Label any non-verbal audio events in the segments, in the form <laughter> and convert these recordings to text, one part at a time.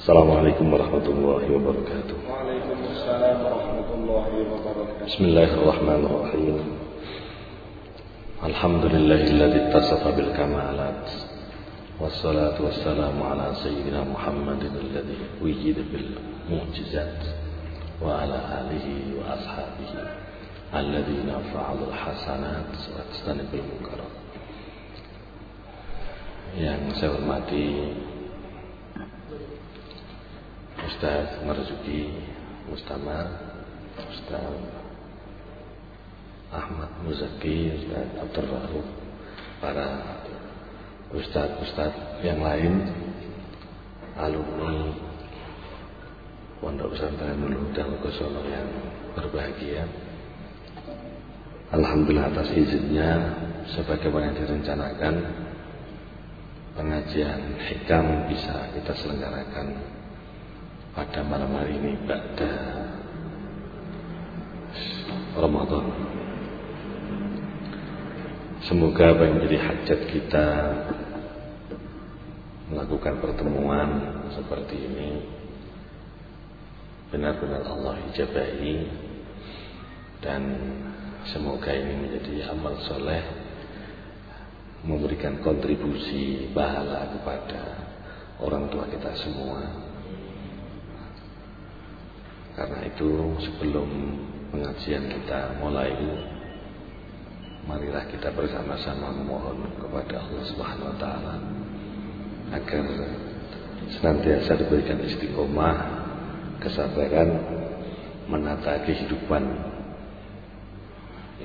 السلام عليكم ورحمة الله وبركاته. وعليكم السلام ورحمة الله وبركاته. بسم الله الرحمن الرحيم. الحمد لله الذي اتصف بالكمالات والصلاة والسلام على سيدنا محمد الذي وجد بالمعجزات وعلى آله وأصحابه الذين فعلوا الحسنات واجتنبوا المنكرات يعني saya Ustaz Marzuki Mustamar Ustaz Ahmad Muzaki Ustaz Abdul Rahuf para Ustaz-Ustaz yang lain alumni Pondok Pesantren Nurul dan Kusono yang berbahagia. Alhamdulillah atas izinnya sebagaimana direncanakan pengajian hikam bisa kita selenggarakan pada malam hari ini pada Ramadan. Semoga apa yang menjadi hajat kita melakukan pertemuan seperti ini benar-benar Allah ijabahi dan semoga ini menjadi amal soleh memberikan kontribusi pahala kepada orang tua kita semua karena itu sebelum pengajian kita mulai marilah kita bersama-sama memohon kepada Allah Subhanahu wa taala agar senantiasa diberikan istiqomah, kesabaran menata kehidupan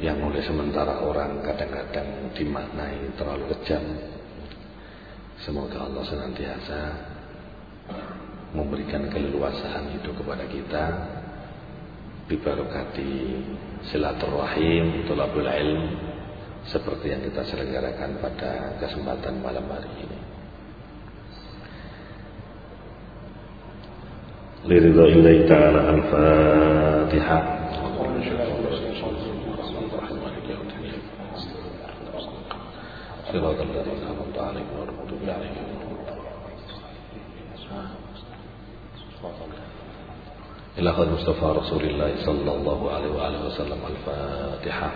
yang oleh sementara orang kadang-kadang dimaknai terlalu kejam. Semoga Allah senantiasa memberikan keleluasaan itu kepada kita dibarokati silaturahim tulabul ilm seperti yang kita selenggarakan pada kesempatan malam hari ini liridha illahi ta'ala al-fatihah صراط الذين أنعمت عليهم غير المغضوب عليهم إلى خير مصطفى رسول الله صلى الله عليه وآله وسلم الفاتحة.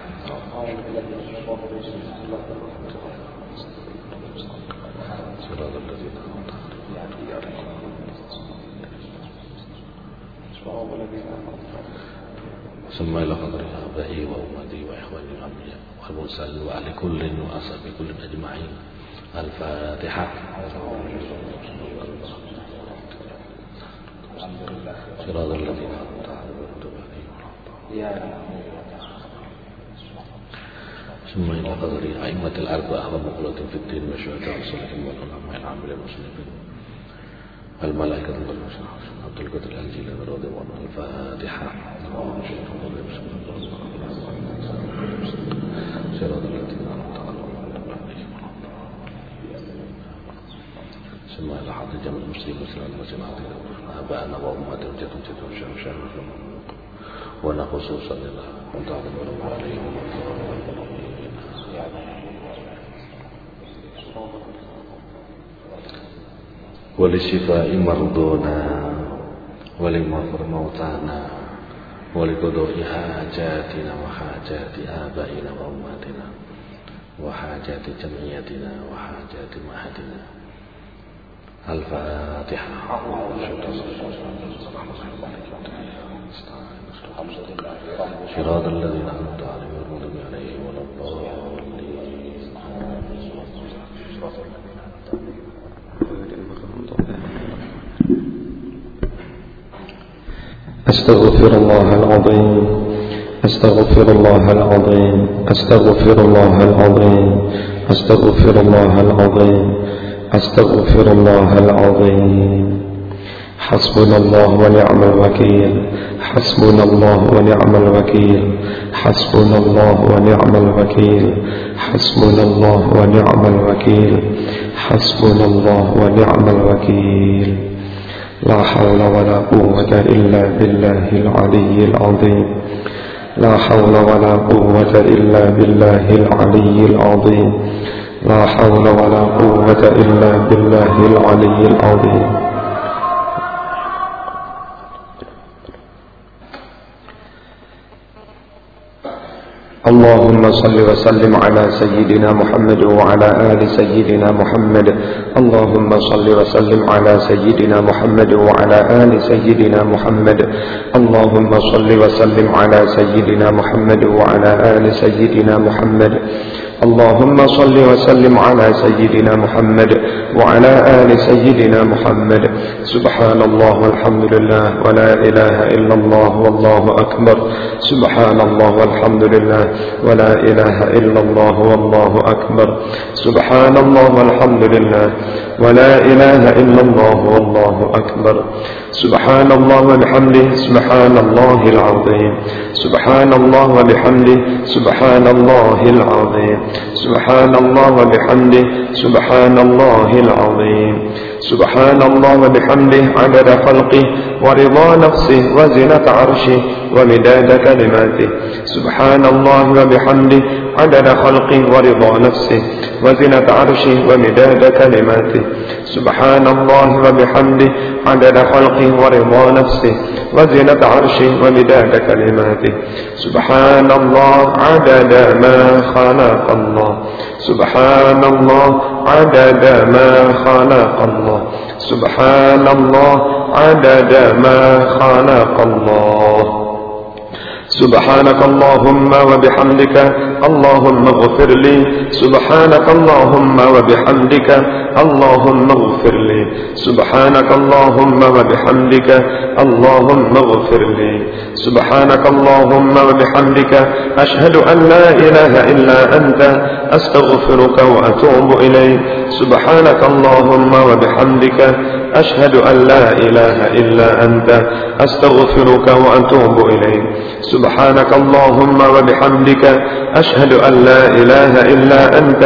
ثم إلى قدر آبائي وأمتي وإخواني الأنبياء والمرسلين وأهل كل وأصحاب كل أجمعين. الفاتحة. صراط الذين أنعمت عليهم ثم إلى قدر أئمة الأربعة ومقلة في الدين والشهداء والصالحين والعلماء العاملين المسلمين. الملائكة والمسلمين عبد القادر الجيلاني رضي الله عنه الفاتحة. صراط المسجد مسلما وجماعة أبانا وأمهاتهم جدهم جدهم شام شام ولا خصوصا لله. وتعظم الله عليهم ولشفاء مرضونا ولمغفر موتانا ولقضاء حاجاتنا وحاجات آبائنا وأمهاتنا وحاجات جمعيتنا وحاجات أمهاتنا. الفاتحة. صراط الذين أنعمت عليهم غير المغضوب عليهم ولا الضالين. أستغفر الله العظيم. أستغفر الله العظيم. أستغفر الله العظيم. أستغفر الله العظيم. أستغفر الله العظيم. حسبنا الله ونعم الوكيل. حسبنا الله ونعم الوكيل. حسبنا الله ونعم الوكيل. حسبنا الله ونعم الوكيل. حسبنا الله ونعم الوكيل. لا حول ولا قوة إلا بالله العلي العظيم. لا حول ولا قوة إلا بالله العلي العظيم. لا حول ولا قوة إلا بالله العلي العظيم. اللهم صل وسلم على سيدنا محمد وعلى آل سيدنا محمد. اللهم صل وسلم على سيدنا محمد وعلى آل سيدنا محمد. اللهم صل وسلم على سيدنا محمد وعلى آل سيدنا محمد. اللهم صل وسلم على سيدنا محمد وعلى آل سيدنا محمد. سبحان الله والحمد لله ولا إله إلا الله والله أكبر. سبحان الله والحمد لله ولا إله إلا الله والله أكبر. سبحان الله والحمد لله ولا إله إلا الله والله أكبر. سبحان الله وبحمده سبحان الله العظيم. سبحان الله وبحمده سبحان الله العظيم. سبحان الله وبحمده سبحان الله العظيم. سبحان الله وبحمده عدد خلقه ورضا نفسه وزنة عرشه. ومداد كلماته. سبحان الله وبحمده عدد خلقه ورضا نفسه وزنة عرشه ومداد كلماته. سبحان الله وبحمده عدد خلقه ورضا نفسه وزنة عرشه ومداد كلماته. سبحان الله عدد ما خلق الله. سبحان الله عدد ما خلق الله. سبحان الله عدد ما خلق الله. سبحانك اللهم وبحمدك اللهم اغفر لي. سبحانك اللهم وبحمدك اللهم اغفر لي. سبحانك اللهم وبحمدك اللهم اغفر لي. سبحانك اللهم وبحمدك أشهد أن لا إله إلا أنت أستغفرك وأتوب إليك. سبحانك اللهم وبحمدك أشهد أن لا إله إلا أنت أستغفرك وأتوب إليك. سبحانك اللهم وبحمدك أشهد أن لا إله إلا أنت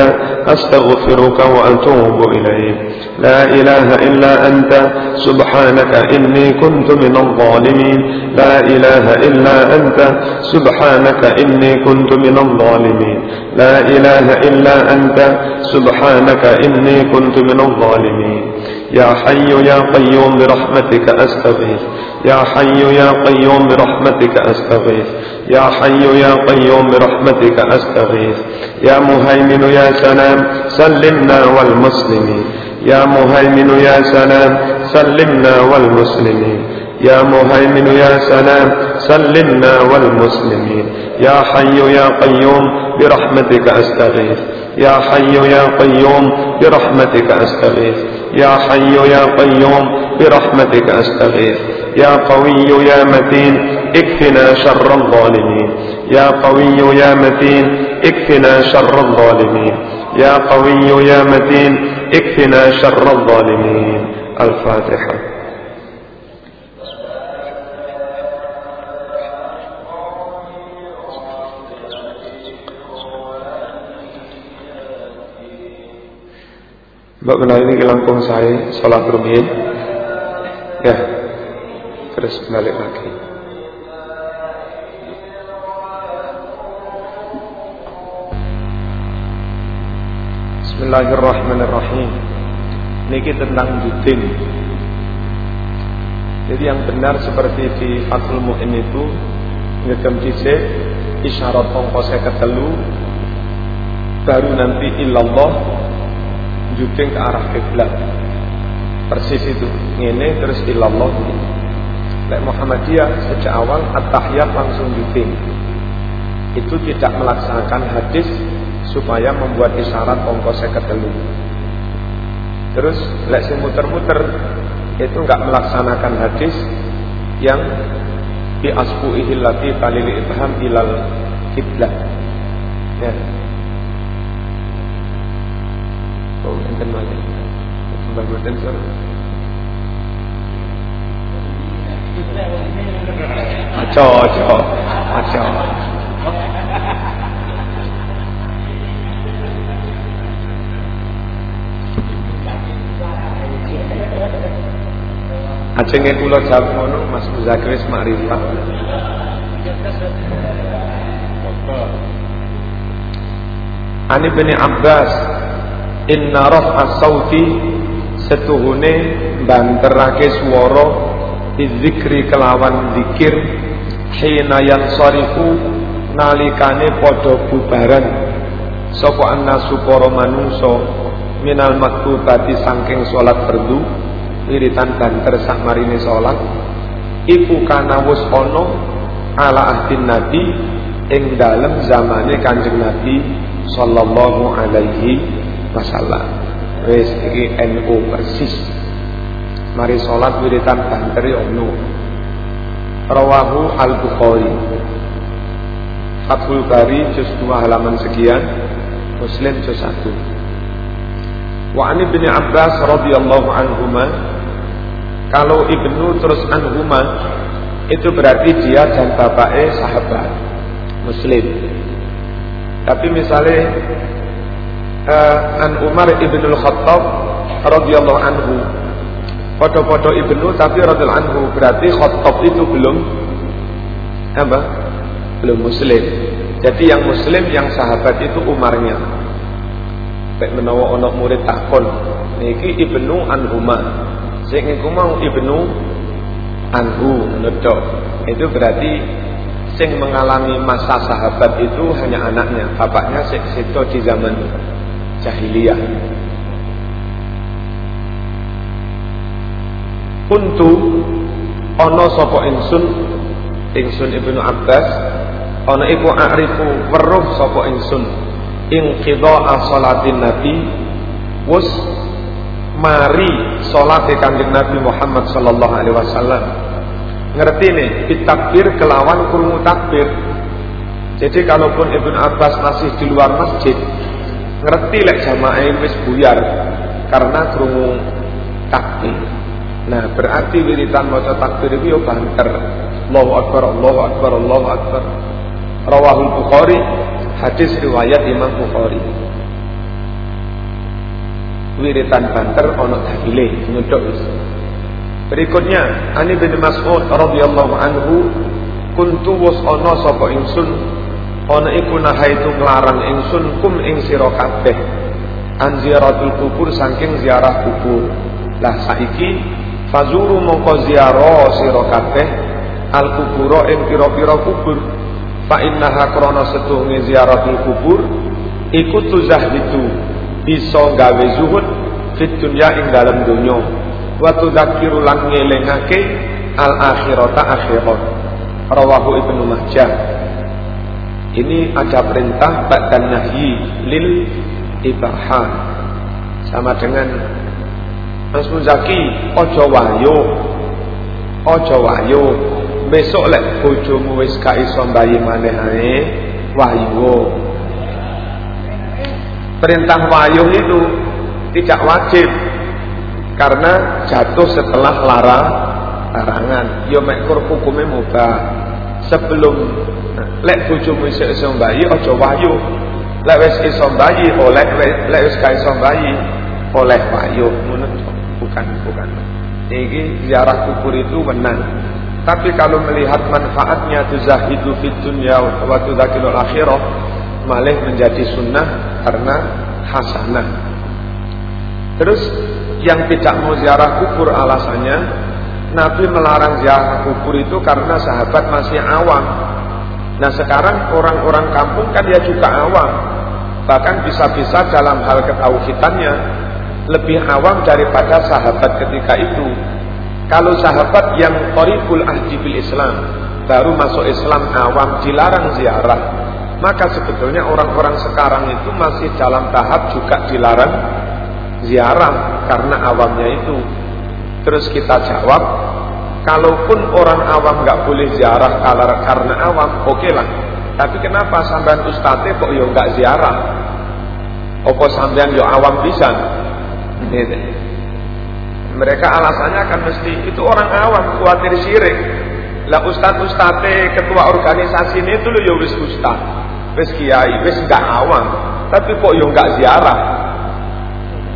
أستغفرك وأتوب إليك. لا إله إلا أنت سبحانك إني كنت من الظالمين. لا إله إلا أنت سبحانك إني كنت من الظالمين. لا إله إلا أنت سبحانك إني كنت من الظالمين. يا حي يا قيوم برحمتك أستغيث. يا حي يا قيوم برحمتك أستغيث. يا حي يا قيوم برحمتك أستغيث. يا مهيمن يا سلام سلمنا والمسلمين. يا مهيمن يا سلام سلمنا والمسلمين. يا مهيمن يا سلام سلمنا والمسلمين. يا حي يا قيوم برحمتك أستغيث. يا حي يا قيوم برحمتك أستغيث. يا حي يا قيوم برحمتك أستغيث. يا قوي يا متين اكفنا شر الظالمين. يا قوي يا متين اكفنا شر الظالمين. يا قوي يا متين اكفنا شر الظالمين. الفاتحة. Mbak benar ini langkung saya sholat rumiyin Ya Terus balik lagi. Bismillahirrahmanirrahim. Ini tentang judin Jadi yang benar seperti di Fathul Mu'in itu Ngegem dicek Isyarat ongkosnya ketelu Baru nanti illallah juding ke arah kiblat. Persis itu. Ini terus ilallah. Lek Muhammadiyah sejak awal at-tahiyat langsung juding itu tidak melaksanakan hadis supaya membuat isyarat ongkosnya ketelu terus lek si muter-muter itu nggak melaksanakan hadis yang bi asbu'ihi lati talil ibham ilal kiblat. Ya Oh, enten malih. Mbak Boten ngono Mas Muzakir wis. Ani bin Abbas inna raf'a sauti setuhune banterake swara dzikri kelawan zikir hina yansarifu nalikane padha bubaran. Sapa annasu para manungsa minal maktubati saking salat fardu wiritan banter sak marine salat iku kana wis ala ahdin nabi ing dalem zamane Kanjeng Nabi sallallahu alaihi wasallam wis iki NU persis. Mari salat wiritan banter ono rawahu al-bukhari. Fathul Bari juz 2 halaman sekian. Muslim juz 1 Wa an Ibnu Abbas radhiyallahu anhuma kalau Ibnu terus anhuma itu berarti dia dan bapaknya sahabat Muslim. Tapi misalnya uh, An Umar ibnu Khattab radhiyallahu anhu foto-foto ibnu tapi radhiyallahu anhu berarti Khattab itu belum apa? Belum Muslim. Jadi yang Muslim yang sahabat itu Umarnya. Baik menawa onok murid takon niki ibnu Anhuma. Sing iku mau ibnu Anhu menurut itu berarti sing mengalami masa sahabat itu hanya anaknya, bapaknya situ di zaman jahiliyah. Untu ono sopo insun insun Ibnu Abbas ono iku a'rifu weruh sopo insun ing qidha'a salatin nabi wus mari salat kanjeng Nabi Muhammad sallallahu alaihi wasallam ngerti nih ditakbir kelawan kurungu takbir jadi kalaupun Ibn Abbas masih di luar masjid ngerti lek jamaah wis buyar karena kurungu takbir. Nah berarti wiritan maca takbir itu yo banter. Allahu Akbar Allahu Akbar Allahu Akbar. Rawahul Bukhari hadis riwayat Imam Bukhari. Wiritan banter ono dalile nyedok Berikutnya, Ani bin Mas'ud radhiyallahu anhu kuntu was ana sapa ingsun ana iku nahaitu nglarang ingsun kum ing sira kabeh an ziaratul kubur saking ziarah kubur. Lah saiki fazuru mongko ziarah sira kabeh al kuburo ing pira-pira kubur. Fa innaha krana setuhne ziaratul kubur iku itu bisa gawe zuhud fit dunya ing dalam dunya wa tudzakiru lan ngelingake al akhirata akhirat rawahu ibnu majah ini ada perintah dan nahyi lil ibahah sama dengan Mas Muzaki ojo wayo ojo wayo. Besok lek bojomu wis gak iso mbayi maneh ae wayo. Perintah wayo itu tidak wajib karena jatuh setelah larang larangan. Yo ya mek hukume mubah sebelum lek bojomu isih iso bayi aja wahyu lek wis iso bayi oleh lek wis ka iso bayi oleh wahyu bukan bukan. Ini ziarah kubur itu menang. Tapi kalau melihat manfaatnya tuzahidu fid dunya wa tudzakirul akhirah malah menjadi sunnah karena hasanah. Terus yang tidak mau ziarah kubur alasannya Nabi melarang ziarah kubur itu karena sahabat masih awam. Nah sekarang orang-orang kampung kan dia juga awam. Bahkan bisa-bisa dalam hal ketauhidannya lebih awam daripada sahabat ketika itu. Kalau sahabat yang koribul ahdi bil Islam baru masuk Islam awam dilarang ziarah, maka sebetulnya orang-orang sekarang itu masih dalam tahap juga dilarang ziarah karena awamnya itu. Terus kita jawab, kalaupun orang awam nggak boleh ziarah karena awam, oke okay lah. Tapi kenapa sampean ustate kok yo nggak ziarah? Opo sampean yo awam bisa? Mereka alasannya akan mesti itu orang awam khawatir syirik. Lah ustad ustate ketua organisasi ini dulu yo wis ustad, wis kiai, wis nggak awam. Tapi kok yo nggak ziarah?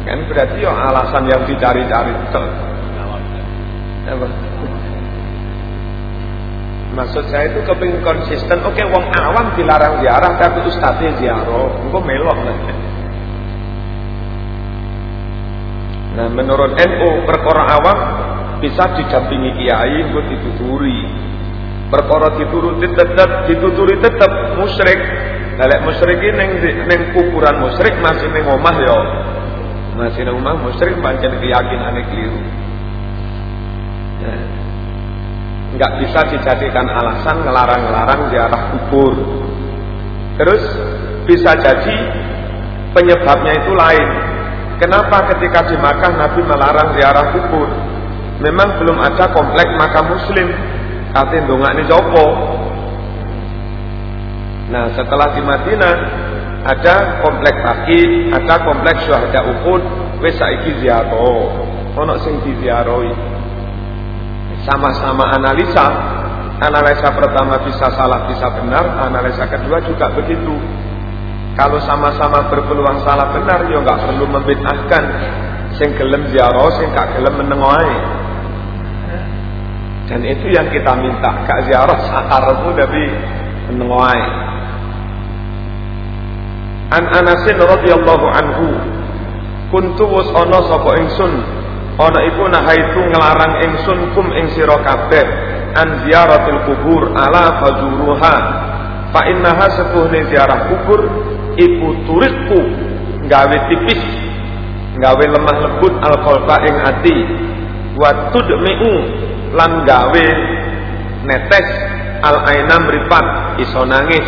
Kan berarti ya alasan yang dicari-cari itu. Maksud saya itu kepingin konsisten. Oke, wong awam dilarang ziarah, tapi ustadznya ziarah. Gue melok lah. Nah, menurut NU perkara awam bisa didampingi kiai, gue dituturi. perkara dituruti tetep dituturi tetep musyrik Lek musyrik iki ning ning kuburan musyrik masih ning omah ya. Masih ning omah musyrik pancen keyakinane keliru. Enggak bisa dijadikan alasan ngelarang-ngelarang ziarah kubur. Terus bisa jadi penyebabnya itu lain. Kenapa ketika di Makkah Nabi melarang ziarah kubur? Memang belum ada komplek makam muslim. Katin dongak ini jopo. Nah setelah di Madinah ada komplek Baki, ada komplek Syuhada Uhud, wis saiki ziarah. Ono sing. Sama-sama analisa. Analisa pertama bisa salah, bisa benar, analisa kedua juga begitu. Kalau sama-sama berpeluang salah benar, ya nggak perlu membid'ahkan. Sing gelem ziarah, sing gak gelem menengoai. Dan itu yang kita minta, gak ziarah sakarmu tapi menengoai. An Anasin radhiyallahu anhu kuntu wus ana sapa ingsun ana iku nahaitu nglarang ingsun kum ing sira kabeh an ziyaratil kubur ala fajuruha fa innaha sepuhne ziarah kubur iku turitku gawe tipis gawe lemah lembut alqalba ing ati. Wa tudmi'u lan gawe netes al ainam ripat iso nangis.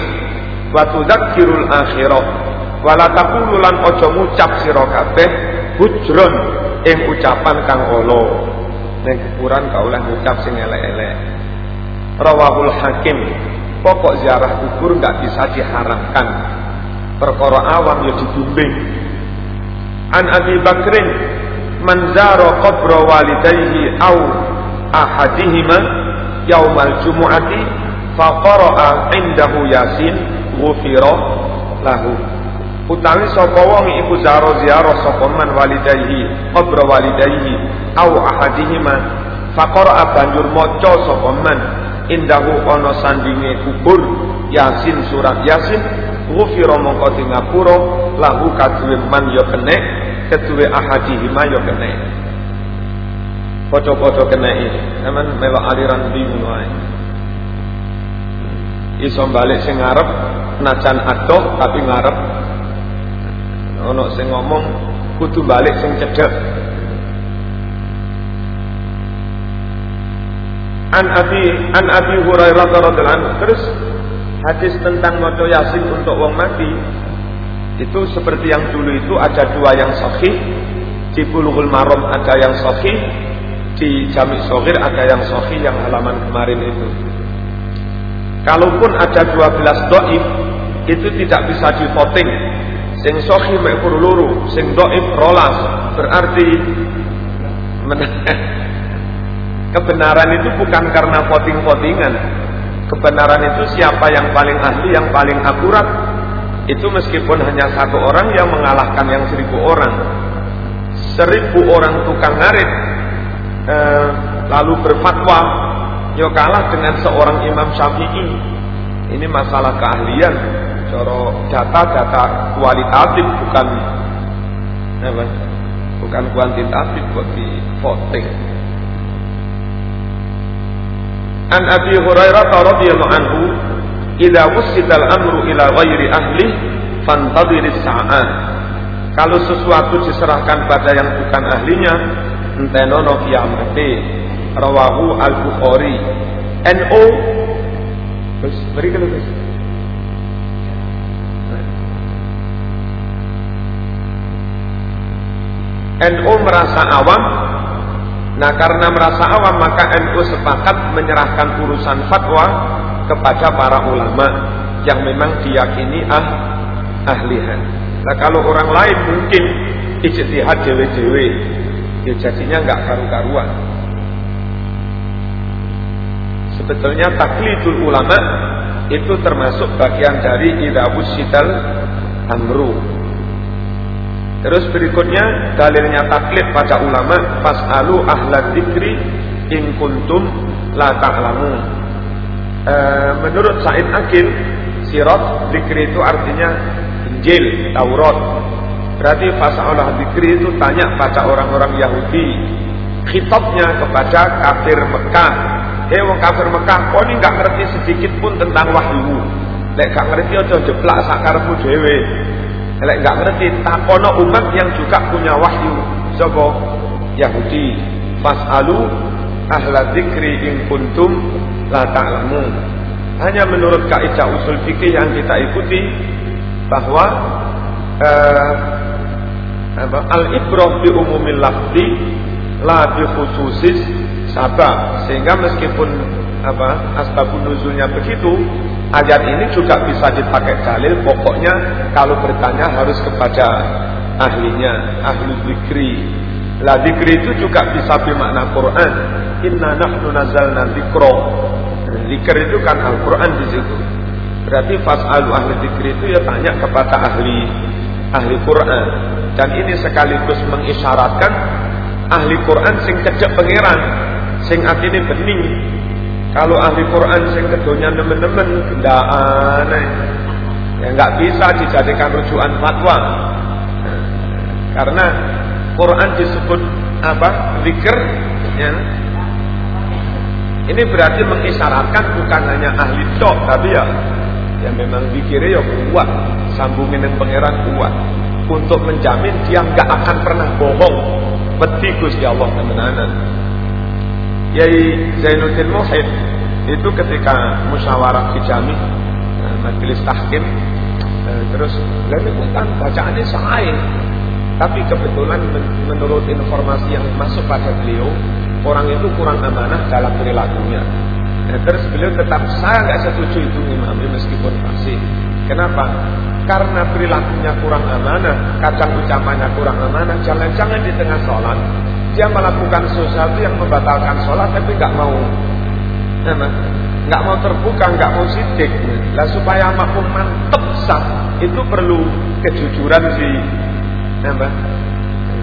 Wa tudzakirul akhirah wala taqulu lan aja ngucap sira kabeh hujron ing ucapan kang ala ning kuburan ka oleh ngucap sing elek-elek. Rawahul hakim pokok ziarah kubur nggak bisa diharamkan. Perkara awam ya dibimbing an Abi Bakrin man zara qabra walidayhi au ahadihima yaumal jumu'ati faqara'a indahu yasin ghufira lahu utawi sapa wong iku zaro ziarah sapa man walidayhi qabra walidayhi au ahadihima faqara banjur maca sapa man indahu ana sandinge kubur yasin surat yasin ghufira mongko di ngapura lahu kaduwe man ya kene keduwe ahadihima ya kene Foto-foto kena ini, mewah aliran bingung wae. Iso balik sing ngarep, najan tapi ngarep ono sing ngomong kudu balik sing cedek An Abi An Abi Hurairah radhiyallahu anhu. Terus hadis tentang maca yasin untuk wong mati itu seperti yang dulu itu ada dua yang sahih. Di Bulughul Maram ada yang sahih di Jami Sohir ada yang sahih yang halaman kemarin itu. Kalaupun ada 12 doif itu tidak bisa di voting sing sohi mek loro sing doif rolas berarti <laughs> kebenaran itu bukan karena voting-votingan. Kebenaran itu siapa yang paling ahli yang paling akurat itu meskipun hanya satu orang yang mengalahkan yang seribu orang. Seribu orang tukang ngarit eh, lalu berfatwa yo kalah dengan seorang imam syafi'i. Ini masalah keahlian Coro data-data kualitatif bukan apa? Bukan kuantitatif buat di voting. An Abi Hurairah radhiyallahu anhu, "Idza wusidal amru ila ghairi ahli, fantadhiris sa'ah." Kalau sesuatu diserahkan pada yang bukan ahlinya, entenono kiamate. Rawahu Al-Bukhari. NO Terus berikan terus. NU merasa awam Nah karena merasa awam maka NU sepakat menyerahkan urusan fatwa kepada para ulama yang memang diyakini ah ahlihan. Nah kalau orang lain mungkin ijtihad dewe-dewe, ya jadinya nggak karu-karuan. Sebetulnya taklidul ulama itu termasuk bagian dari idawus sidal amru Terus berikutnya dalilnya taklid pada ulama fasalu ahla dzikri in kuntum la ta'lamun. E, menurut Said Akil sirat dzikri itu artinya Injil, Taurat. Berarti fasalah dzikri itu tanya pada orang-orang Yahudi. Khitabnya kepada kafir Mekah Eh wong kafir Mekah, kau ini nggak ngerti sedikit pun tentang wahyu. Lek gak ngerti aja jeplak sakarmu dewe. Lek gak ngerti takono umat yang juga punya wahyu. Sapa? Yahudi. Fas'alu ahla dzikri in kuntum la ta'lamun. Hanya menurut kaidah usul fikih yang kita ikuti bahwa uh, al-ibrah bi umumil lafzi la bi khususis sabab sehingga meskipun apa asbabun nuzulnya begitu ayat ini juga bisa dipakai dalil pokoknya kalau bertanya harus kepada ahlinya ahli zikri la zikri itu juga bisa bermakna Quran. Inna nahnu nazalna dzikra. Zikir itu kan Al-Quran di situ. Berarti fas'alu ahli zikri itu ya tanya kepada ahli ahli Quran. Dan ini sekaligus mengisyaratkan ahli Quran sing kejak pangeran sing atine bening kalau ahli Quran sing kedonya nemen-nemen aneh ya nggak bisa dijadikan rujukan fatwa. Karena Quran disebut apa? Zikir ya. Ini berarti mengisyaratkan bukan hanya ahli tok tapi ya ya memang zikirnya ya kuat sambungin dengan pangeran kuat. Untuk menjamin dia nggak akan pernah bohong. Wedi Gusti Allah temenanan Yai Zainuddin Muhid itu ketika musyawarah kijami nah, majelis tahkim eh, terus lalu kan bacaannya sahih. Tapi kebetulan menurut informasi yang masuk pada beliau orang itu kurang amanah dalam perilakunya. Nah, terus beliau tetap saya nggak setuju itu imam meskipun fasih kenapa? Karena perilakunya kurang amanah kadang ucapannya kurang amanah jangan-jangan di tengah sholat dia melakukan sesuatu yang membatalkan sholat tapi nggak mau nggak mau terbuka, nggak mau sidik. Lah supaya makmum mantep sah itu perlu kejujuran si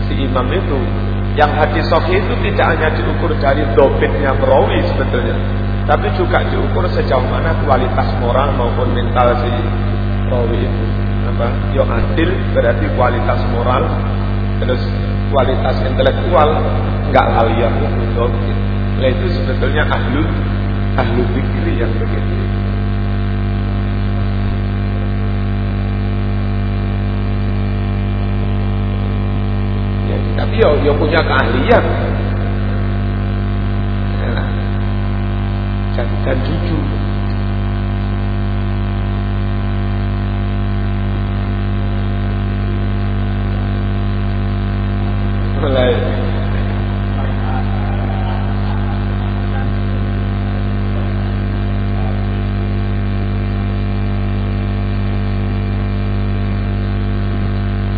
si imam itu. Yang hadis sahih itu tidak hanya diukur dari dobitnya perawi sebetulnya, tapi juga diukur sejauh mana kualitas moral maupun mental si perawi itu. Apa? Yo adil berarti kualitas moral, terus kualitas intelektual nggak yang untuk Nah itu sebetulnya ahlu ahlu fikri yang begitu. Ya, tapi yo, yo punya keahlian. Ya, dan, dan jujur.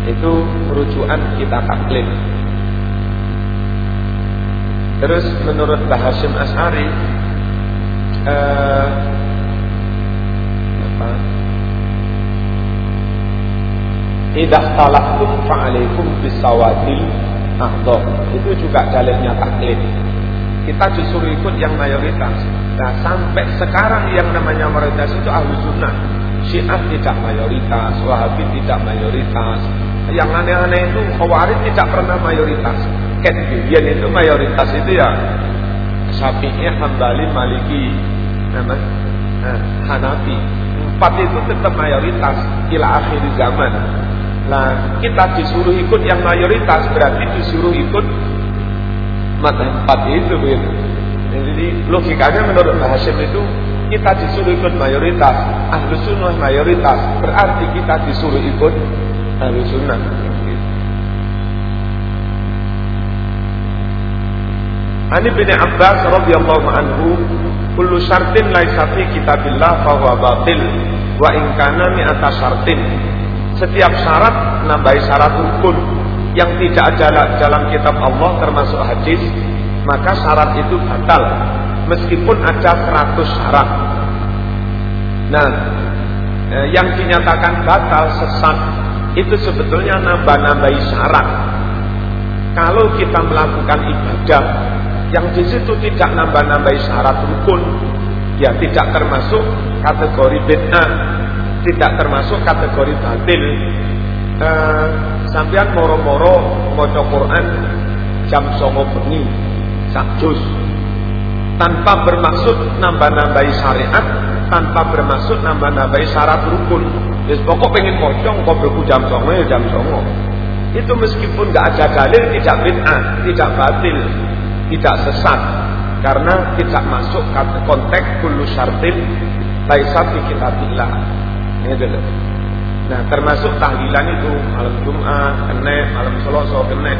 Itu rujukan kita taklid. Terus menurut Bahasim As'ari eh, apa? Idah fa'alaikum bisawadil ahdor Itu juga dalilnya taklid. Kita justru ikut yang mayoritas. Nah sampai sekarang yang namanya mayoritas itu ahlu sunnah. Syiah tidak mayoritas Wahabi tidak mayoritas. Yang aneh-aneh itu Khawarij tidak pernah mayoritas. Kedbian itu mayoritas itu ya Syafi'i, Hambali, Maliki nama, nah, Hanafi. Empat itu tetap mayoritas. Ila akhir zaman Nah, kita disuruh ikut yang mayoritas berarti disuruh ikut mata empat itu begitu. Jadi logikanya menurut Hashim itu kita disuruh ikut mayoritas, ahlu sunnah mayoritas, berarti kita disuruh ikut ahlu sunnah. Ani bin Abbas radhiyallahu anhu kullu syartin laisa fi kitabillah fa huwa batil wa in kana mi'ata syartin setiap syarat nambahi syarat rukun yang tidak ada dalam kitab Allah termasuk hadis maka syarat itu batal meskipun ada 100 syarat. Nah eh, yang dinyatakan batal sesat itu sebetulnya nambah-nambahi syarat. Kalau kita melakukan ibadah yang di situ tidak nambah-nambahi syarat rukun ya tidak termasuk kategori bid'ah tidak termasuk kategori batil. Uh, sampean moro-moro maca Quran jam songo bengi sak juz. tanpa bermaksud nambah-nambahi syariat, tanpa bermaksud nambah-nambahi syarat rukun. Wis pokok pengen pocong kok beku jam songo ya jam songo. Itu meskipun nggak ada dalil tidak bid'ah, tidak batil, tidak sesat karena tidak masuk konteks kullu syartin laisa fi kitabillah. Ini dulu. Nah, termasuk tahlilan itu malam Jumat, kene, malam Selasa, kene.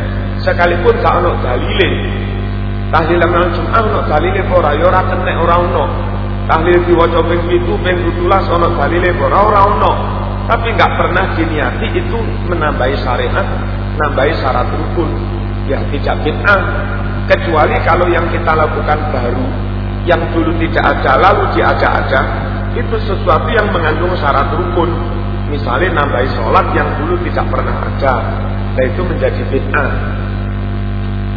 Sekalipun gak ono dalile. Tahlilan malam Jumat ono dalile ora ya ora kene ora ono. Tahlil diwaca ping 7, ping 17 ono dalile ora ora ono. Tapi nggak pernah diniati itu menambahi syariat, menambahi syarat rukun. Ya tidak bid'ah. Kecuali kalau yang kita lakukan baru, yang dulu tidak ada lalu diajak-ajak, itu sesuatu yang mengandung syarat rukun. Misalnya nambahi sholat yang dulu tidak pernah ada, dan itu menjadi bid'ah.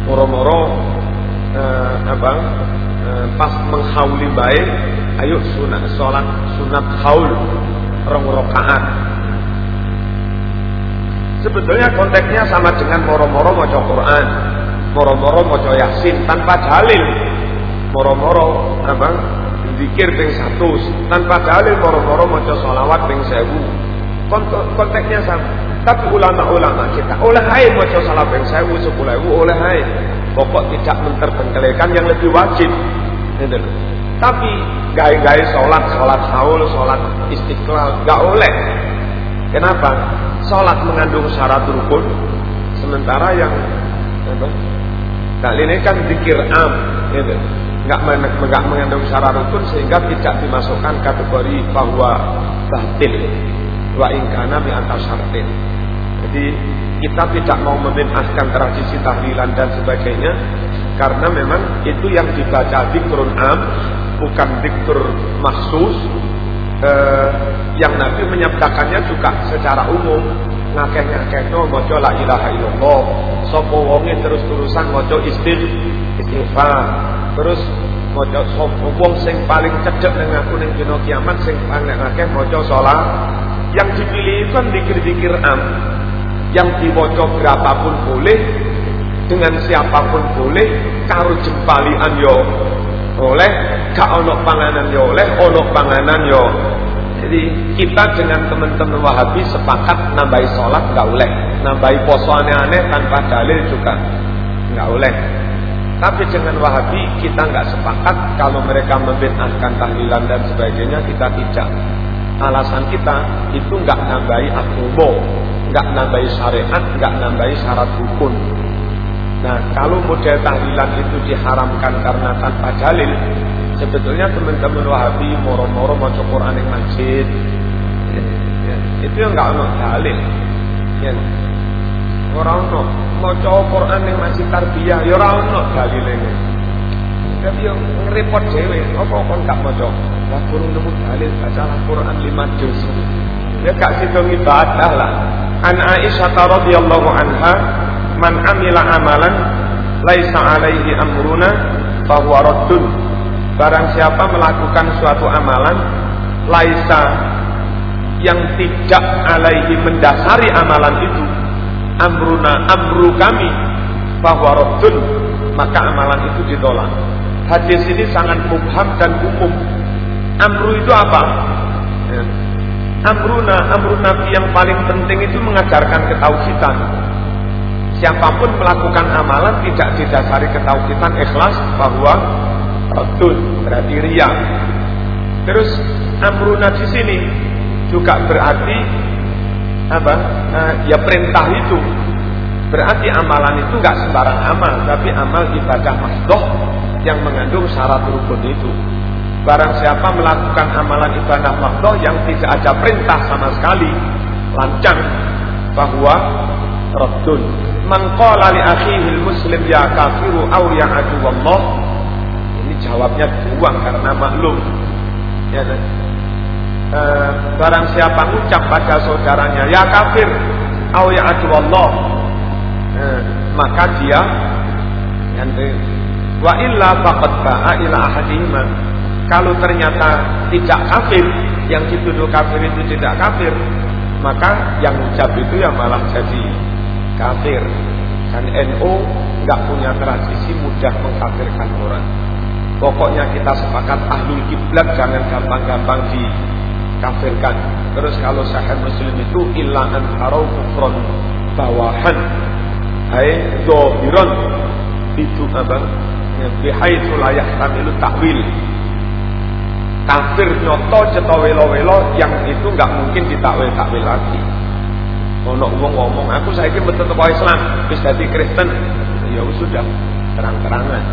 Moro-moro eh, apa? Eh, pas menghauli baik, ayo sunat sholat sunat haul rong rokaat. Sebetulnya konteksnya sama dengan moro-moro maca Quran, moro-moro maca Yasin tanpa dalil. Moro-moro apa? Zikir ping 100 tanpa dalil moro-moro maca sholawat ping 1000. Konteksnya sama. Tapi ulama-ulama kita oleh hai maca salat ping 1000 10000 oleh hai. Pokok tidak menterbengkelkan yang lebih wajib. Gitu. Tapi gaya-gaya sholat, sholat haul, sholat istiqlal, gak oleh. Kenapa? Sholat mengandung syarat rukun, sementara yang apa? Ini kan zikir am, gitu. Nggak, nggak mengandung syarat rukun sehingga tidak dimasukkan kategori bahwa batil. Wa ingkana bi antar syaratin. Jadi kita tidak mau membebaskan tradisi tahlilan dan sebagainya karena memang itu yang dibaca zikrun am bukan zikr maksus. Eh, yang Nabi menyabdakannya juga secara umum. Ngakeh ngakeh no mojo la ilaha illallah. Sopo wonge terus terusan mojo istighfar terus mojo wong sing paling cedek dengan aku ning dina kiamat sing paling ngakeh mojo sholat. Yang dipilih itu kan dikir-dikir am. Yang diwoco berapapun boleh dengan siapa pun boleh karo jempalian yo oleh gak ono panganan yo oleh ono panganan yo. Jadi kita dengan teman-teman Wahabi sepakat nambahi sholat nggak oleh. Nambahi poso aneh-aneh tanpa dalil juga nggak oleh tapi dengan Wahabi kita nggak sepakat kalau mereka membid'ahkan tahlilan dan sebagainya kita tidak alasan kita itu nggak nambahi agama nggak nambahi syariat, nggak nambahi syarat rukun. Nah, kalau model tahlilan itu diharamkan karena tanpa dalil, sebetulnya teman-teman Wahabi moro-moro mau Quran yang masjid, ya, ya, itu yang nggak ada dalil. Ya. Orang no mau Quran yang masih tarbiyah, ya orang no dalil ini. Tapi yang ngerepot dewe, apa kon gak maca? Lah kurung nemu dalil baca Quran lima juz. Ya gak sidong ibadah lah. An Aisyah radhiyallahu anha, man amila amalan laisa alaihi amruna fahuwa raddun. Barang siapa melakukan suatu amalan laisa yang tidak alaihi mendasari amalan itu amruna amru kami bahwa raddun maka amalan itu ditolak. Hadis ini sangat mubham dan umum. Amru itu apa? Ya. Amruna, amrun Nabi yang paling penting itu mengajarkan ketauhidan. Siapa pun melakukan amalan tidak didasari ketauhidan ikhlas bahwa betul berarti ria. Terus amruna di sini juga berarti apa? Nah, ya perintah itu berarti amalan itu nggak sembarang amal, tapi amal ibadah masdoh yang mengandung syarat rukun itu. Barang siapa melakukan amalan ibadah makhluk yang tidak ada perintah sama sekali, lancang bahwa raddun. Man qala li akhihi muslim ya kafiru aw ya aduwallah. Ini jawabnya buang karena maklum. Ya E, barang siapa ngucap pada saudaranya ya kafir aw ya aduwallah. E, maka dia yang wa illa faqad ba'a ila ahadihima kalau ternyata tidak kafir, yang dituduh kafir itu tidak kafir, maka yang ucap itu yang malah jadi kafir. Dan NU nggak punya tradisi mudah mengkafirkan orang. Pokoknya kita sepakat ahlul kiblat jangan gampang-gampang dikafirkan. Terus kalau sahih muslim itu ilangan harau kufron bawahan. Hai dohiron itu apa? Bihaitsu layak tamilu takwil. Kafir nyoto ceto welo-welo yang itu nggak mungkin ditakwil-takwil lagi. Ono wong ngomong, aku saiki betul teko Islam, wis dadi Kristen. Ya sudah, terang-terangan.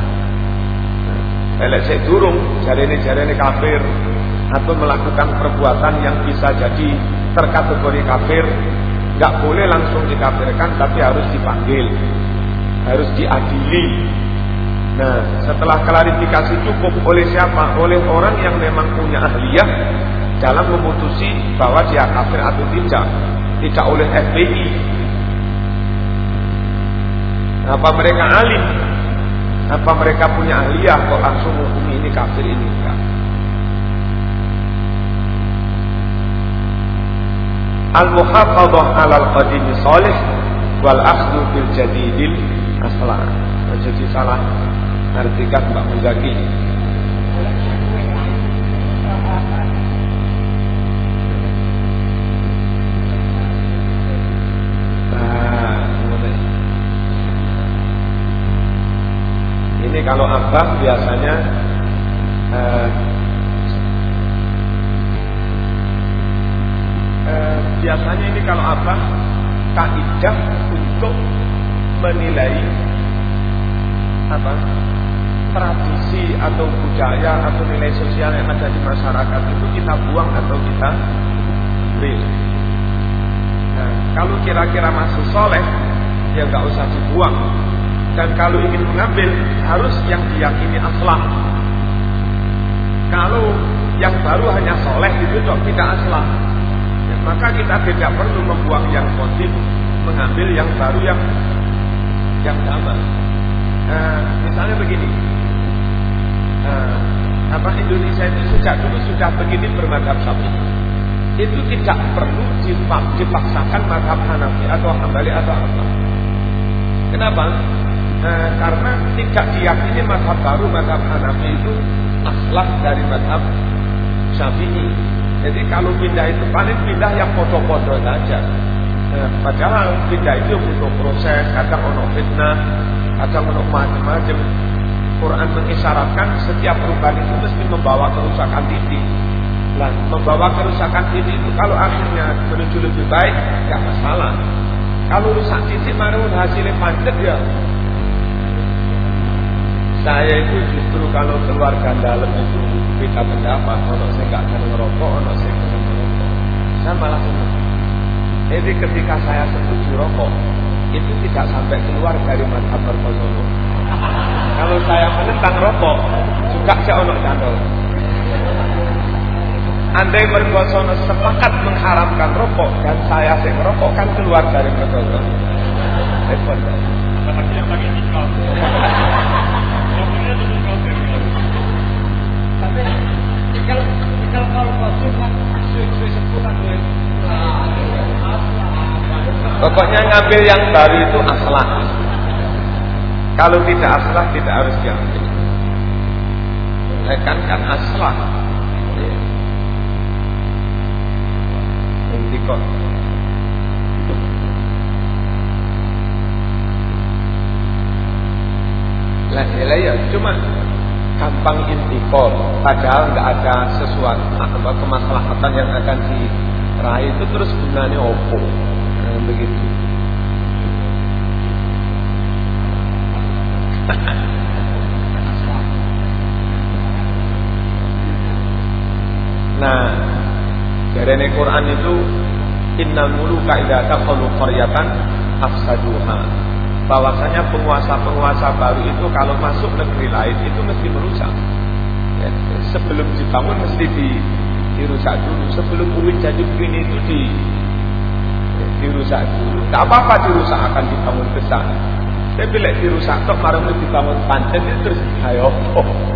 Elek saya durung, jarene jarene kafir atau melakukan perbuatan yang bisa jadi terkategori kafir, nggak boleh langsung dikafirkan, tapi harus dipanggil, harus diadili, Nah, setelah klarifikasi cukup oleh siapa? Oleh orang yang memang punya ahliyah dalam memutusi bahwa dia kafir atau tidak. Tidak oleh FPI. Apa mereka alim? Apa mereka punya ahliyah kok langsung menghukumi ini kafir ini enggak? Al-muhafadhah 'ala al-qadim salih wal akhdhu bil jadidil aslah. Jadi salah artikan Mbak Muzaki nah, ini kalau abah biasanya eh, biasanya ini kalau abah kaidah untuk menilai apa tradisi atau budaya atau nilai sosial yang ada di masyarakat itu kita buang atau kita ambil. Nah, kalau kira-kira masih soleh, ya nggak usah dibuang. Dan kalau ingin mengambil, harus yang diyakini aslah. Kalau yang baru hanya soleh itu tidak aslah. Maka kita tidak perlu membuang yang kodim, mengambil yang baru yang yang sama. Nah, misalnya begini, nah, apa Indonesia itu sejak dulu sudah begini bermadhab syafi'i. Itu tidak perlu dipaksakan madhab Hanafi atau Hambali atau apa. Kenapa? Nah, karena tidak diyakini madhab baru madhab Hanafi itu aslah dari madhab Syafi'i. Jadi kalau pindah itu paling pindah yang foto-foto saja. Nah, padahal pindah itu butuh proses, kadang ono fitnah, kadang ono macam-macam. Quran mengisyaratkan setiap perubahan itu mesti membawa kerusakan titik. Nah, membawa kerusakan titik itu kalau akhirnya menuju lebih baik, ya masalah. Kalau rusak titik, marun hasilnya pancet ya. Saya itu justru kalau keluarga dalam itu beda pendapat, ono saya nggak akan ngerokok, ono saya akan ngerokok. Saya malah senang. Jadi ketika saya setuju rokok, itu tidak sampai keluar dari madhab berkosono. <laughs> Kalau saya menentang rokok, juga saya ono candol. Andai berkosono sepakat mengharamkan rokok dan saya sih merokok kan keluar dari berkosono. Repot. Apalagi yang pakai nikah. <laughs> Tapi Pokoknya ngambil yang baru itu aslah. Kalau tidak aslah tidak harus diambil. Ya kan kan aslah. Nanti kok. Lah ya, ya cuma gampang intikor padahal nggak ada sesuatu apa kemaslahatan yang akan diraih. Itu terus gunanya opo? Nah, begitu. Nah dari Quran itu innal muluka idza taqalu qaryatan afsaduha bahwasanya penguasa-penguasa baru itu kalau masuk negeri lain itu mesti merusak. Ya, sebelum dibangun mesti di, dirusak dulu. Sebelum uwin jadi begini itu di ya, dirusak dulu. Tak apa-apa dirusak akan dibangun besar. Tapi bila dirusak tok marah dibangun itu terus ayo. Oh.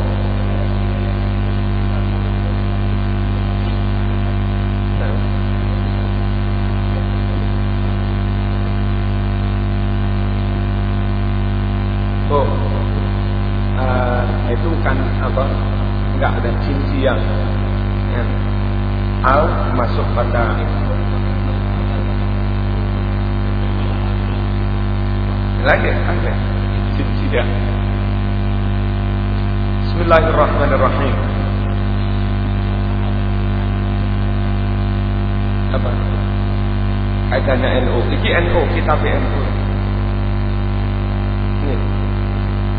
Kaidahnya NU iki NU kitab NU ini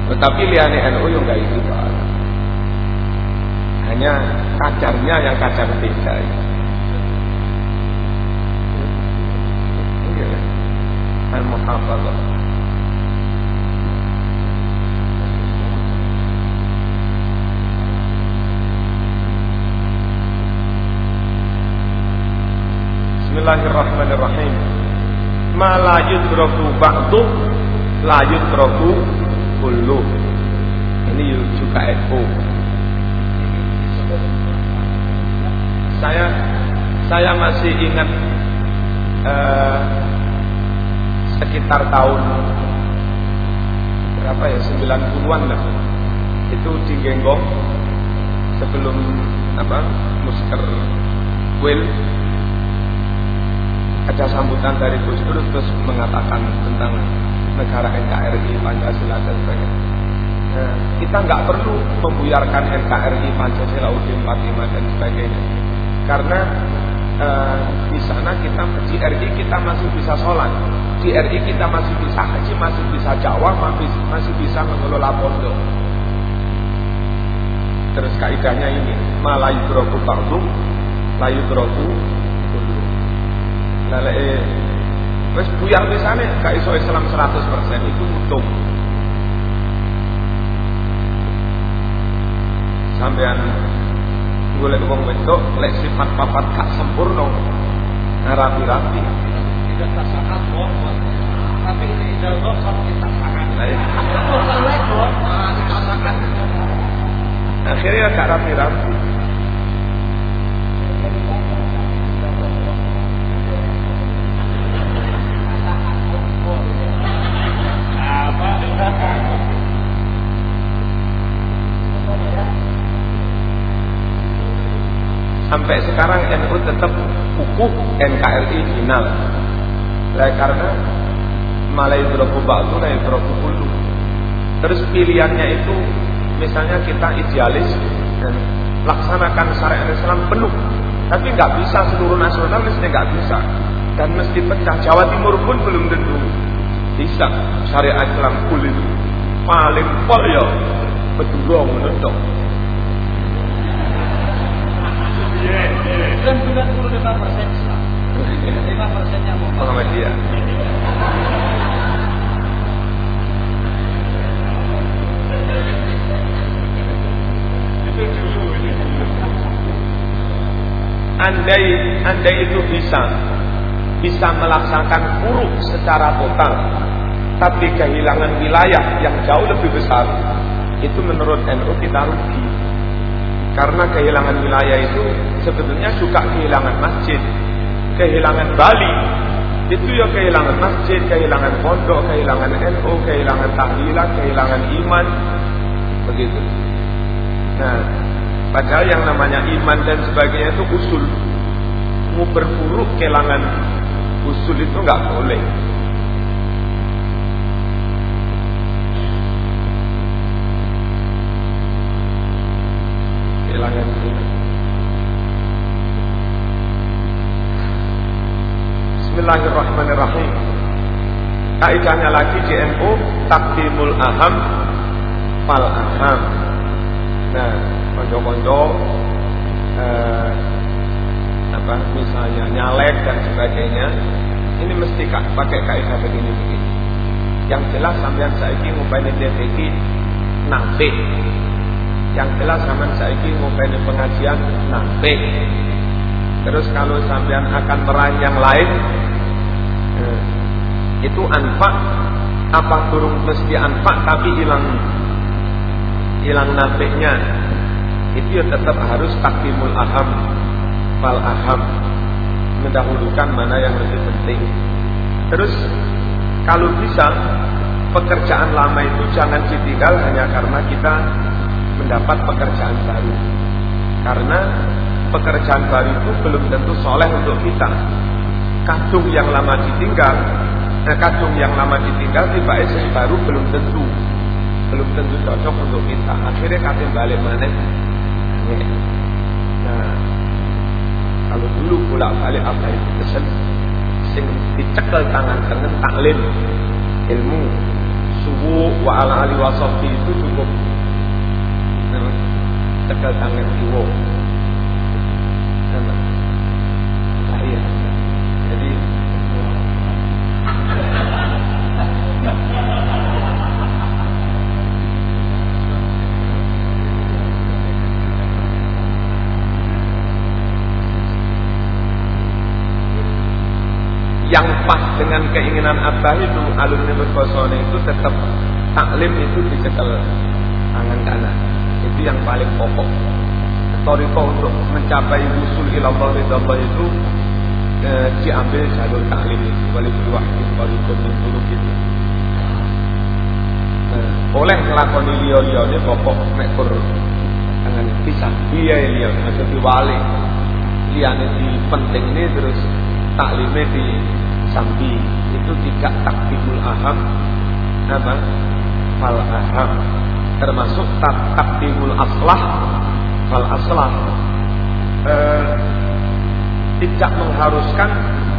tetapi liane NU yang enggak itu Pak hanya kadarnya yang kadar beda iya al-muhafazah Bismillahirrahmanirrahim. Ma la yudraku ba'du la yudraku kullu. Ini juga echo. Saya saya masih ingat uh, sekitar tahun berapa ya 90-an lah. Itu di Genggong sebelum apa musker Will ada sambutan dari Gus Dur terus mengatakan tentang negara NKRI Pancasila dan sebagainya. Nah, kita nggak perlu membuyarkan NKRI Pancasila UUD 45 dan sebagainya. Karena uh, di sana kita di RI kita masih bisa sholat. Di RI kita masih bisa haji masih bisa Jawa masih masih bisa mengelola pondok. Terus kaidahnya ini malayu droku ba'du layu droku Lale wis buyar pisane gak iso Islam 100% itu utuh. Sampean golek wong wedok lek sifat papat gak sempurna rapi-rapi. Tidak tersakat kok. Tapi ini jalur kalau kita sangat. Nah, ya. Dikatakan. Akhirnya gak rapi-rapi. Sampai sekarang NU tetap kukuh NKRI final. Lah karena malah idroku ba'du la idroku kullu. Terus pilihannya itu misalnya kita idealis dan laksanakan syariat Islam penuh. Tapi nggak bisa seluruh nasionalis nggak bisa. Dan mesti pecah. Jawa Timur pun belum tentu bisa syariat Islam full itu. Paling pol ya betul menutup. 95 persen Islam. 5 persennya Muhammadiyah. Andai andai itu bisa bisa melaksanakan uruk secara total tapi kehilangan wilayah yang jauh lebih besar itu menurut NU kita rugi. Karena kehilangan wilayah itu sebetulnya juga kehilangan masjid kehilangan Bali. Itu ya kehilangan masjid kehilangan pondok kehilangan NU kehilangan tahlilan kehilangan iman begitu. Nah padahal yang namanya iman dan sebagainya itu usul. Mau berburuk kehilangan usul itu nggak boleh. Kehilangan Bismillahirrahmanirrahim. Kaidahnya lagi di Takdimul aham Fal aham. Nah Konco-konco eh, apa misalnya nyalek dan sebagainya ini mesti pakai kaidah begini begini. Yang jelas sampean saiki ngupeni DTK nampik. Yang jelas sampean saiki ngupeni pengajian nampik. Terus kalau sampean akan meraih yang lain eh, itu anfak apa burung mesti anfak tapi hilang hilang nampiknya. Itu ya tetap harus takdimul aham fal aham mendahulukan mana yang lebih penting terus kalau bisa pekerjaan lama itu jangan ditinggal hanya karena kita mendapat pekerjaan baru. Karena pekerjaan baru itu belum tentu soleh untuk kita. Kadung yang lama ditinggal, nah kadung yang lama ditinggal tiba baru belum tentu belum tentu cocok untuk kita. Akhirnya katin balik mana? Nah, bolak balik apa itu? Pesen sing dicekel tangan tangan taklim. Ilmu suhu wa ala ali wasofi itu cukup. Cekel tangan kiwo iya jadi yang pas dengan keinginan Abah itu alumni berkosone itu tetap taklim itu dicekel tangan kanan. Itu yang paling pokok. Toriko untuk mencapai usul ilallah ridallah itu eh, diambil jalur taklim itu. Wali wahdi toriko min itu eh, oleh ngelakoni liya-liya ini pokok mekur tangan pisah iya liya maksudnya wali liane di penting ini terus taklimnya di sambi itu tidak takdimul aham. Apa? Fal aham. Termasuk tak takdimul aslah. Fal aslah. Eh, tidak mengharuskan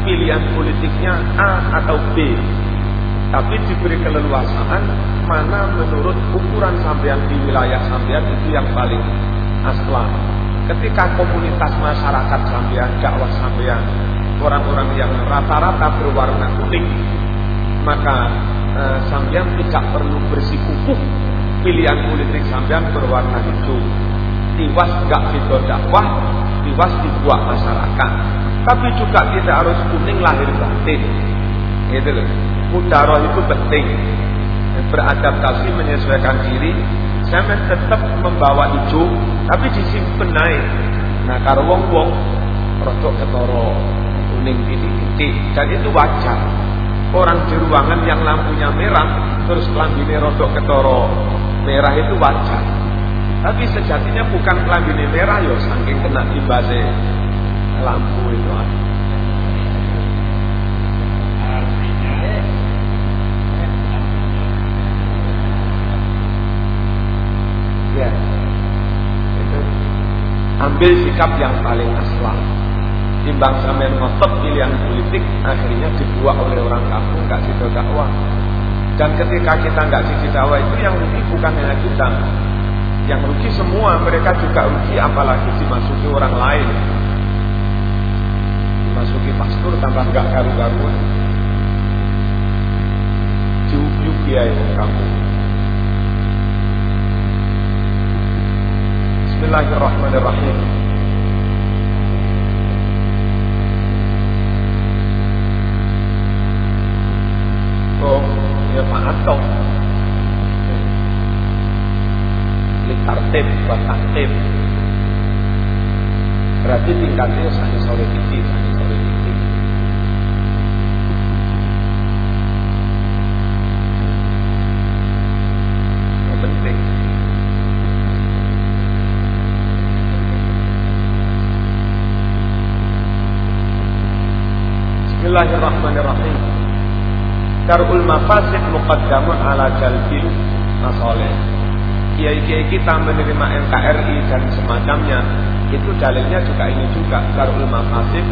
pilihan politiknya A atau B. Tapi diberi keleluasaan mana menurut ukuran sampean di wilayah sampean itu yang paling aslah. Ketika komunitas masyarakat sampean dakwah sampean orang-orang yang rata-rata berwarna kuning maka eh, sampean tidak perlu bersikukuh pilihan politik sampean berwarna hijau. Tiwas gak fitur dakwah tiwas dibuat masyarakat. Tapi juga tidak harus kuning lahir batin. Gitu loh. Mudaroh itu penting. Beradaptasi menyesuaikan diri. Saya tetap membawa hijau tapi disimpan naik nah kalau wong wong rodok ketoro kuning titik-titik dan itu wajar. Orang di ruangan yang lampunya merah terus kelambine rodok ketoro merah itu wajar. Tapi sejatinya bukan kelambine merah ya saking kena imbasnya lampu itu. Ya. Itu ambil sikap yang paling asal timbang sampai ngotot pilihan politik akhirnya dibuat oleh orang kampung nggak situ dakwah. Dan ketika kita nggak sisi dakwah itu yang rugi bukan hanya kita yang rugi semua mereka juga rugi apalagi dimasuki orang lain. Dimasuki pastor tambah nggak karu-karuan. Diup-up ya kamu Bismillahirrahmanirrahim Oh, ma'atok. Litartib, watartib. Berarti tingkatnya sani sore titi, sani. Bismillahirrahmanirrahim. Darul mafasid muqaddamun ala jalbil masoleh. Kiai-kiai kita menerima NKRI dan semacamnya itu dalilnya juga ini juga darul mafasid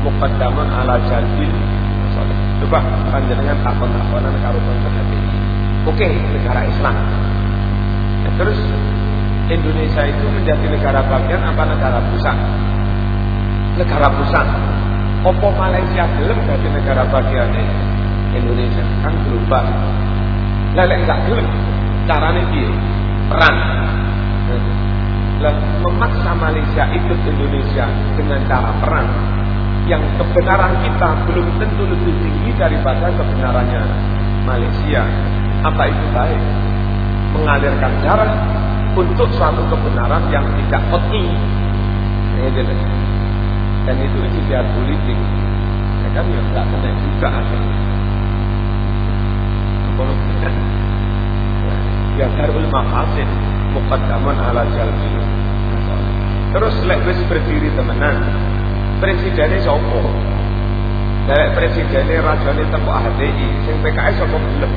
muqaddamun ala jalbil masoleh. Coba panjenengan takon-takonan karo hati. Oke, negara Islam. Nah, terus Indonesia itu menjadi negara bagian apa negara pusat? Negara pusat. Opo Malaysia belum jadi negara bagiannya? Indonesia. Kan global lelek gak gelem caranya dia perang. Lah memaksa Malaysia ikut Indonesia dengan cara perang yang kebenaran kita belum tentu lebih tinggi daripada kebenarannya Malaysia. Apa itu baik? Mengalirkan darah untuk suatu kebenaran yang tidak penting dan itu biar politik. Ya kan ya tidak kena juga akhirnya ya darul mafasid muqaddaman ala jalbi terus lek wis berdiri temenan presidennya sapa lek presidennya rajane teko HDI sing PKS sapa gelem?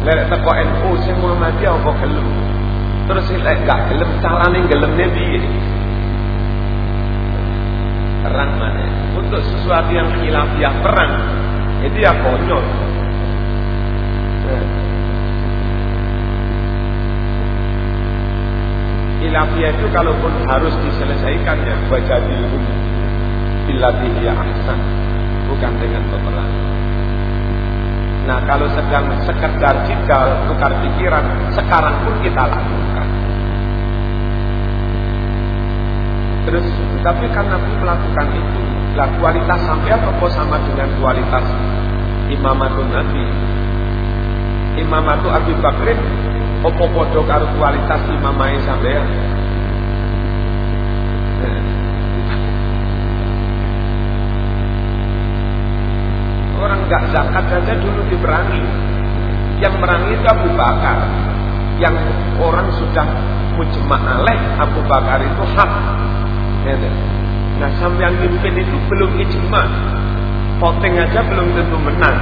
Lek teko NU sing Muhammadiyah apa gelem? Terus lek gak gelem carane gelemne piye? Perang mana? Untuk sesuatu yang khilafiyah perang itu ya konyol Khilafiyah itu kalaupun harus diselesaikan ya wajadilhum billati ya ahsan bukan dengan peperangan. Nah kalau sedang sekedar jidal tukar pikiran sekarang pun kita lakukan. Terus tapi kan Nabi melakukan itu, lah kualitas sampai apa sama dengan kualitas imamatun Nabi? Imamatu Abu Bakrin Opo podo karo kualitas imamai sampean. Orang gak zakat saja dulu diperangi. Yang merangi itu Abu Bakar. Yang orang sudah mujma' alaih Abu Bakar itu hak. Ya, nah sampean pimpin itu belum ijma. Voting aja belum tentu menang.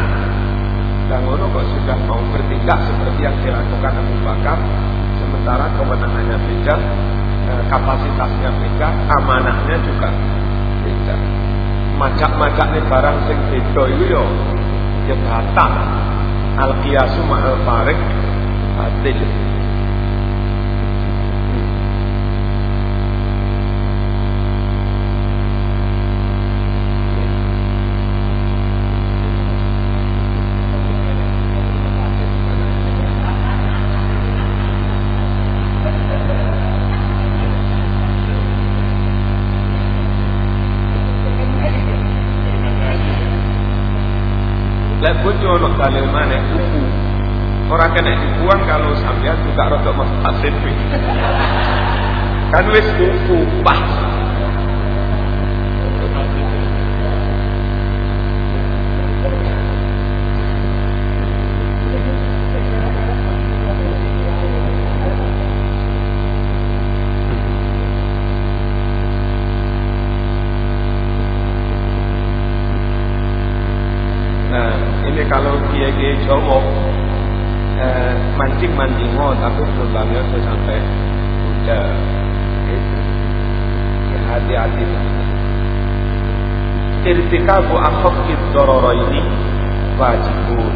Dan ngono kok sudah mau bertindak seperti yang dilakukan Abu Bakar sementara kewenangannya beda eh, kapasitasnya beda amanahnya juga beda majak-majak nih barang sing beda itu yo ya batal al qiyasu ma'al farik dalil maneh uku. Ora kena dibuang kalau sampean juga rada mutasid. kan wis uku pas. Kiai-kiai Jawa eh, mancing-mancing oh, tapi pulang-nya tuh sampai udah itu. Ya, hati-hati. Irtikabu akhafid dororo ini wajibun.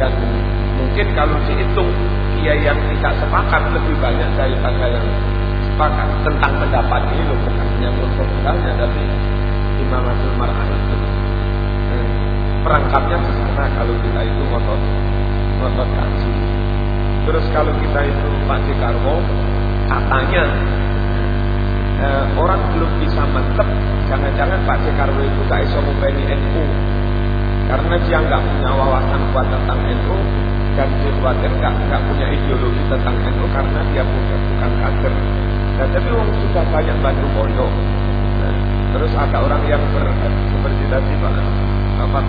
Dan mungkin kalau dihitung kiai yang tidak sepakat lebih banyak daripada yang sepakat tentang pendapat ini loh bukan formulanya tapi imamatul mar'ah itu Eh, perangkapnya ke sana kalau kita itu ngotot ngotot kaji. Terus kalau kita itu Pak Dekarwo katanya eh, orang belum bisa mantep jangan-jangan Pak Dekarwo itu gak iso ngopeni NU karena dia nggak punya wawasan kuat tentang NU dan dia khawatir nggak nggak punya ideologi tentang NU karena dia punya bukan kader. Nah, tapi orang sudah banyak bantu pondok. Nah, terus ada orang yang ber, seperti tadi Pak Bapak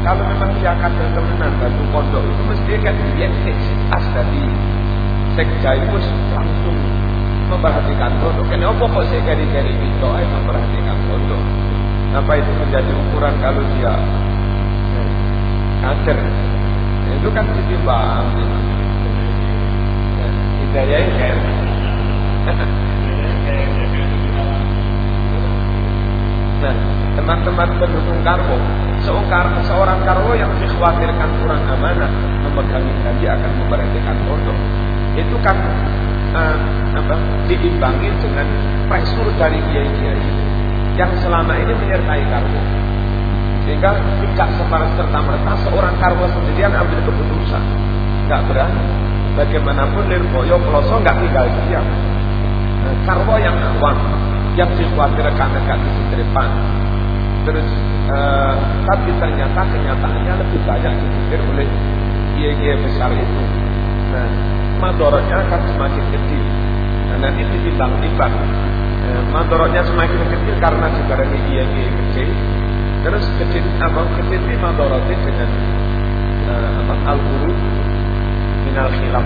kalau memang dia kader temenan bantu pondok itu mesti kan dia as dari sekda itu langsung memperhatikan pondok. Kenapa kok saya kari-kari itu memperhatikan pondok? Apa itu menjadi ukuran kalau dia kader? Itu kan ditimbang. Hidayah kan. Nah, teman-teman pendukung karwo, seorang, seorang karwo yang dikhawatirkan kurang amanah, memegangi janji akan memberhentikan pondok, itu kan uh, apa, diimbangi dengan pressure dari kiai-kiai yang selama ini menyertai karwo. Sehingga tidak serta merta seorang karwo sendirian ambil keputusan, nggak berani. Bagaimanapun Lirboyo Peloso nggak tinggal diam. Nah, karwo yang awam, yang dikhawatirkan negatif di depan. Terus, uh, tapi ternyata kenyataannya lebih banyak dipikir oleh kiai-kiai besar itu. Nah, madorotnya akan semakin kecil. Nah, nanti ditimbang-timbang. Eh, madorotnya semakin kecil karena dibarengi iya kecil. Terus kecil apa kecil ini madorotnya dengan eh, apa al-guru minal khilaf.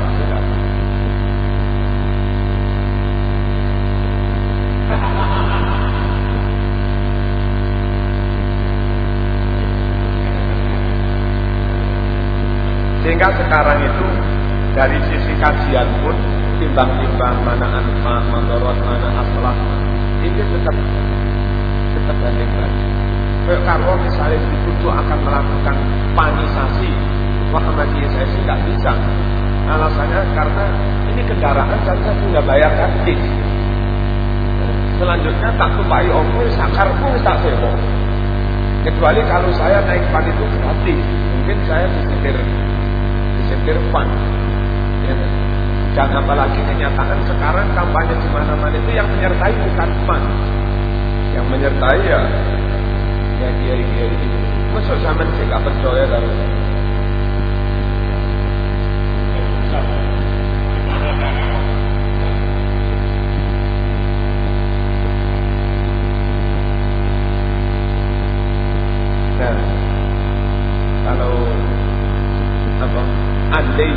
Sehingga sekarang itu dari sisi kajian pun timbang-timbang mana anfa, mandorot, mana aslah ini tetap tetap banding banding. Kalau misalnya dituduh akan melakukan panisasi, Muhammadiyah saya sih nggak bisa. Alasannya karena ini kendaraan saya sudah bayar kantin. Selanjutnya tak tupai sakar pun tak sewa. Kecuali kalau saya naik pan itu gratis, mungkin saya disetir disetir pan Ya. Dan apalagi kenyataan sekarang kampanye di mana-mana itu yang menyertai bukan PAN. Yang menyertai ya ya kiai-kiai itu. Masuk zaman sih gak percaya kalau kalau apa andai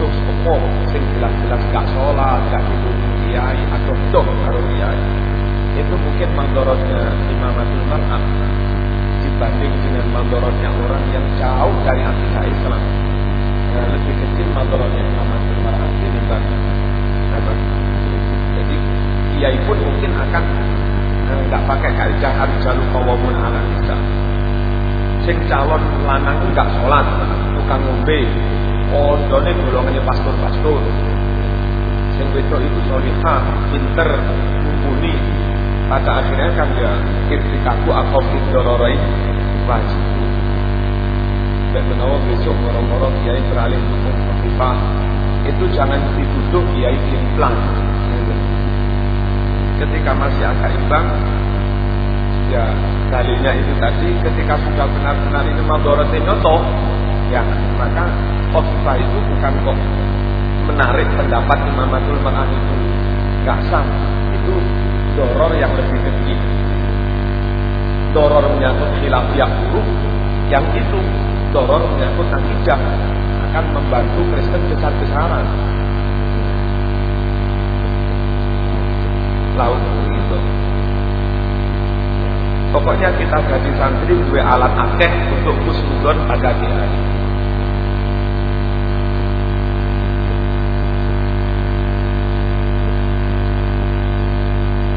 musuh sing jelas-jelas gak sholat, gak kiai atau dong karo kiai. Itu mungkin mandorotnya imamatul mar'ah dibanding dengan mandorotnya orang yang jauh dari akidah Islam. Nah, lebih kecil mandorotnya imamatul mar'ah dibanding? Jadi kiai pun mungkin akan nggak pakai kaidah jalur kawamun ala nisa. Sing calon lanang nggak sholat, tukang ngombe, pondone golongannya pastor-pastor. Sing wedok itu solihah, pinter, mumpuni. Pada akhirnya kan ya irtikaku akom indororai wajib. Dan menawa besok moro-moro kiai beralih hukum khafifah itu jangan dituduh kiai implan. Ketika masih agak imbang, ya dalilnya itu tadi ketika sudah benar-benar ini mandorotnya nyoto ya maka khotbah itu bukan kok menarik pendapat imamatul mar'ah itu nggak sah itu doror yang lebih kecil doror menyangkut yang buruk. Yang itu doror menyangkut akidah. Akan membantu Kristen besar-besaran. Laut itu. Pokoknya kita jadi santri dua alat akeh untuk kusnudon pada kiai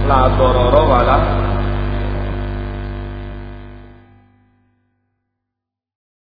la dororo वाला